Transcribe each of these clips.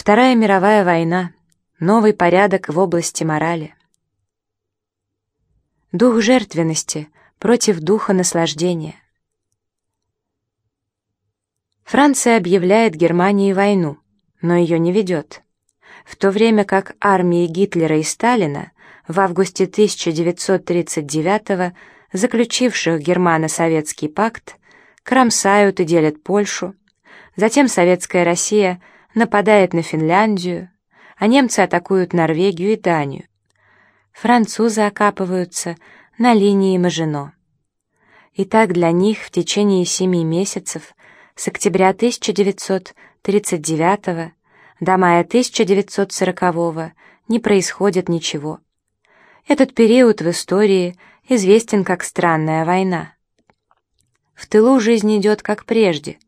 Вторая мировая война. Новый порядок в области морали. Дух жертвенности против духа наслаждения. Франция объявляет Германии войну, но ее не ведет. В то время как армии Гитлера и Сталина в августе 1939 заключивших германо-советский пакт, кромсают и делят Польшу, затем советская Россия нападает на Финляндию, а немцы атакуют Норвегию и Данию. Французы окапываются на линии Мажино. И так для них в течение семи месяцев с октября 1939 до мая 1940 не происходит ничего. Этот период в истории известен как «Странная война». В тылу жизнь идет как прежде.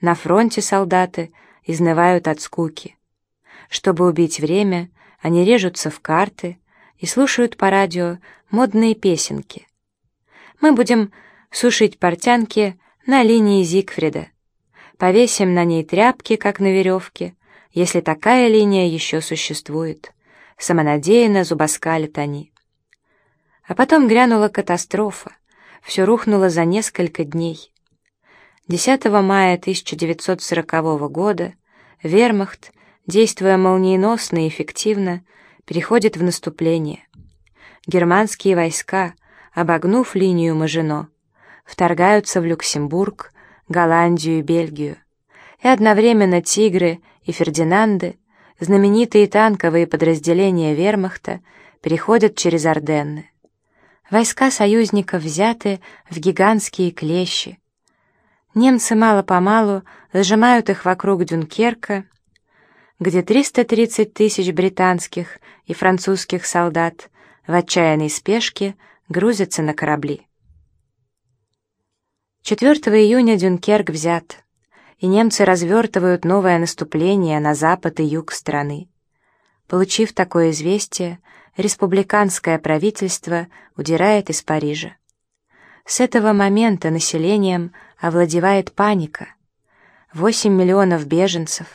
На фронте солдаты изнывают от скуки. Чтобы убить время, они режутся в карты и слушают по радио модные песенки. Мы будем сушить портянки на линии Зигфрида. Повесим на ней тряпки, как на веревке, если такая линия еще существует. Самонадеянно зубоскалят они. А потом грянула катастрофа. Все рухнуло за несколько дней. 10 мая 1940 года вермахт, действуя молниеносно и эффективно, переходит в наступление. Германские войска, обогнув линию Мажино, вторгаются в Люксембург, Голландию и Бельгию. И одновременно «Тигры» и «Фердинанды», знаменитые танковые подразделения вермахта, переходят через Орденны. Войска союзников взяты в гигантские клещи. Немцы мало-помалу сжимают их вокруг Дюнкерка, где 330 тысяч британских и французских солдат в отчаянной спешке грузятся на корабли. 4 июня Дюнкерк взят, и немцы развертывают новое наступление на запад и юг страны. Получив такое известие, республиканское правительство удирает из Парижа. С этого момента населением овладевает паника. 8 миллионов беженцев,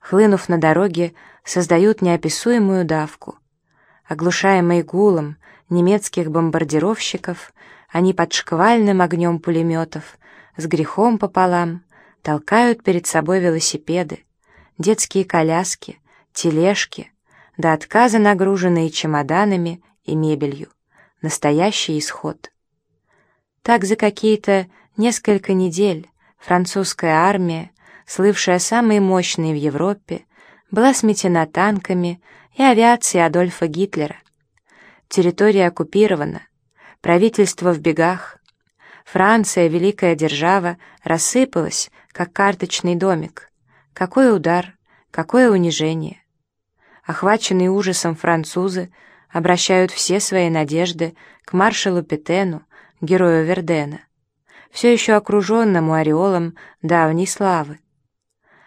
хлынув на дороге, создают неописуемую давку. Оглушаемые гулом немецких бомбардировщиков, они под шквальным огнем пулеметов, с грехом пополам, толкают перед собой велосипеды, детские коляски, тележки, до отказа нагруженные чемоданами и мебелью. Настоящий исход. Так за какие-то несколько недель французская армия, слывшая самой мощной в Европе, была сметена танками и авиацией Адольфа Гитлера. Территория оккупирована, правительство в бегах. Франция, великая держава, рассыпалась, как карточный домик. Какой удар, какое унижение! Охваченные ужасом французы обращают все свои надежды к маршалу Петену, герою Вердена, все еще окруженному ореолом давней славы.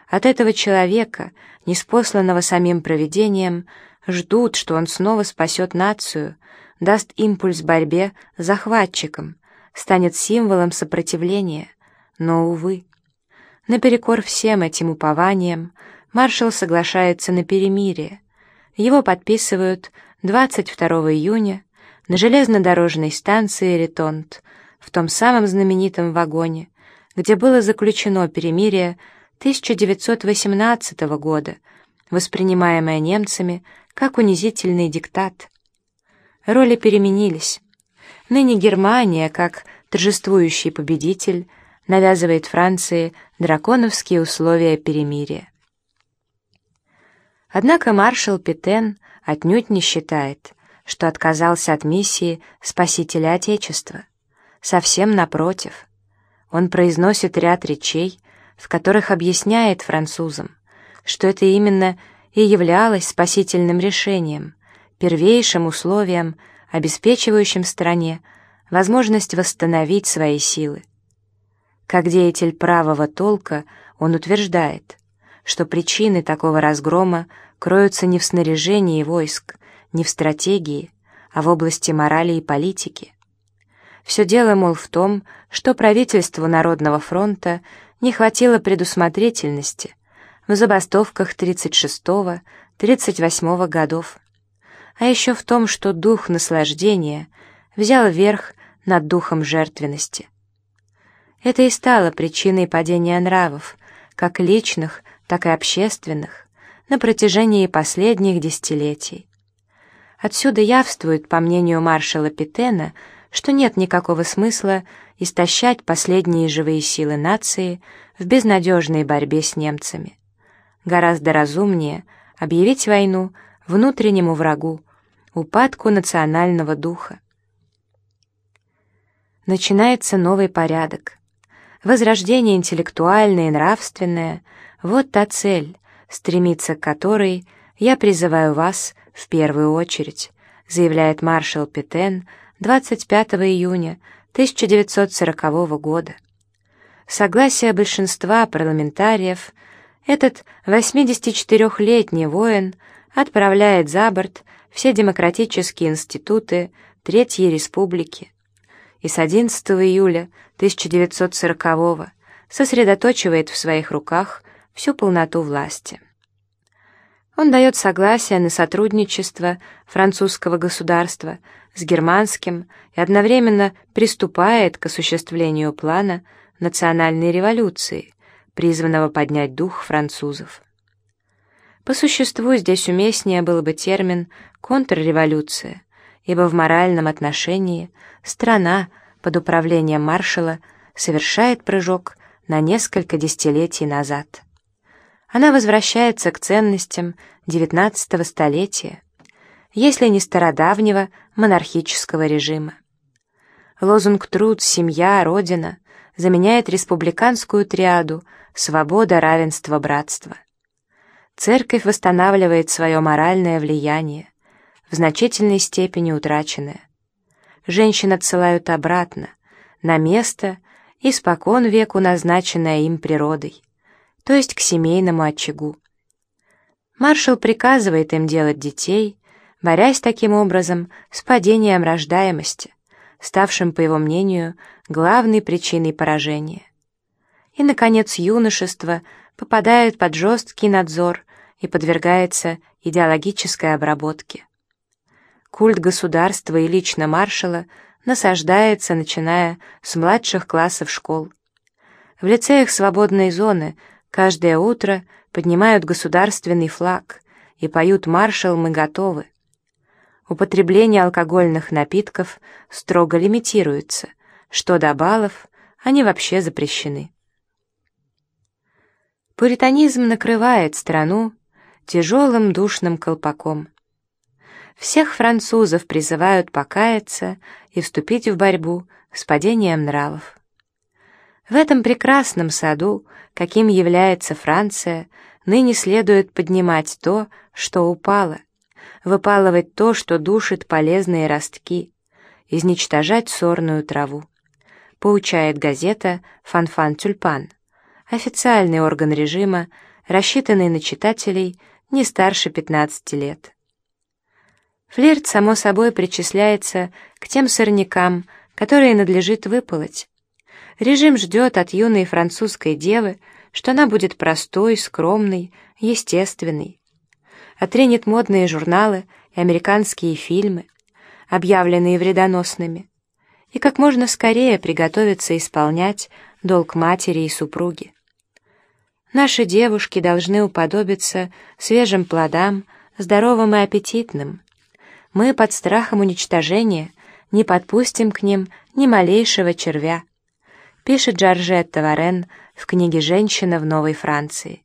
От этого человека, неспосланного самим провидением, ждут, что он снова спасет нацию, даст импульс борьбе с захватчиком, станет символом сопротивления. Но, увы, наперекор всем этим упованиям, маршал соглашается на перемирие, его подписывают 22 июня на железнодорожной станции Ретонт, в том самом знаменитом вагоне, где было заключено перемирие 1918 года, воспринимаемое немцами как унизительный диктат. Роли переменились. Ныне Германия, как торжествующий победитель, навязывает Франции драконовские условия перемирия. Однако маршал Петен отнюдь не считает, что отказался от миссии спасителя Отечества. Совсем напротив. Он произносит ряд речей, в которых объясняет французам, что это именно и являлось спасительным решением, первейшим условием, обеспечивающим стране возможность восстановить свои силы. Как деятель правого толка он утверждает, что причины такого разгрома кроются не в снаряжении войск, не в стратегии, а в области морали и политики. Все дело, мол, в том, что правительству Народного фронта не хватило предусмотрительности, в забастовках 36-38 годов, а еще в том, что дух наслаждения взял верх над духом жертвенности. Это и стало причиной падения нравов, как личных, так и общественных, на протяжении последних десятилетий. Отсюда явствует, по мнению маршала Питена, что нет никакого смысла истощать последние живые силы нации в безнадежной борьбе с немцами. Гораздо разумнее объявить войну внутреннему врагу, упадку национального духа. Начинается новый порядок. Возрождение интеллектуальное и нравственное — вот та цель, стремиться к которой я призываю вас в первую очередь, заявляет маршал Петен 25 июня 1940 года. Согласие большинства парламентариев этот 84-летний воин отправляет за борт все демократические институты Третьей Республики и с 11 июля 1940 сосредоточивает в своих руках всю полноту власти. Он дает согласие на сотрудничество французского государства с германским и одновременно приступает к осуществлению плана национальной революции, призванного поднять дух французов. По существу здесь уместнее был бы термин «контрреволюция», ибо в моральном отношении страна под управлением маршала совершает прыжок на несколько десятилетий назад. Она возвращается к ценностям XIX столетия, если не стародавнего монархического режима. Лозунг «Труд, семья, Родина» заменяет республиканскую триаду «Свобода, равенство, братство». Церковь восстанавливает свое моральное влияние, в значительной степени утраченное. Женщин отсылают обратно, на место, испокон веку назначенное им природой то есть к семейному очагу. Маршал приказывает им делать детей, борясь таким образом с падением рождаемости, ставшим, по его мнению, главной причиной поражения. И, наконец, юношество попадает под жесткий надзор и подвергается идеологической обработке. Культ государства и лично маршала насаждается, начиная с младших классов школ. В лицеях свободной зоны – Каждое утро поднимают государственный флаг и поют «Маршал, мы готовы». Употребление алкогольных напитков строго лимитируется, что до баллов они вообще запрещены. Пуританизм накрывает страну тяжелым душным колпаком. Всех французов призывают покаяться и вступить в борьбу с падением нравов. В этом прекрасном саду, каким является Франция, ныне следует поднимать то, что упало, выпалывать то, что душит полезные ростки, изничтожать сорную траву. Поучает газета «Фанфан Тюльпан», официальный орган режима, рассчитанный на читателей не старше 15 лет. Флирт, само собой, причисляется к тем сорнякам, которые надлежит выполоть, Режим ждет от юной французской девы, что она будет простой, скромной, естественной. Отренит модные журналы и американские фильмы, объявленные вредоносными, и как можно скорее приготовится исполнять долг матери и супруги. Наши девушки должны уподобиться свежим плодам, здоровым и аппетитным. Мы под страхом уничтожения не подпустим к ним ни малейшего червя пишет Джорджетта Варен в книге «Женщина в Новой Франции».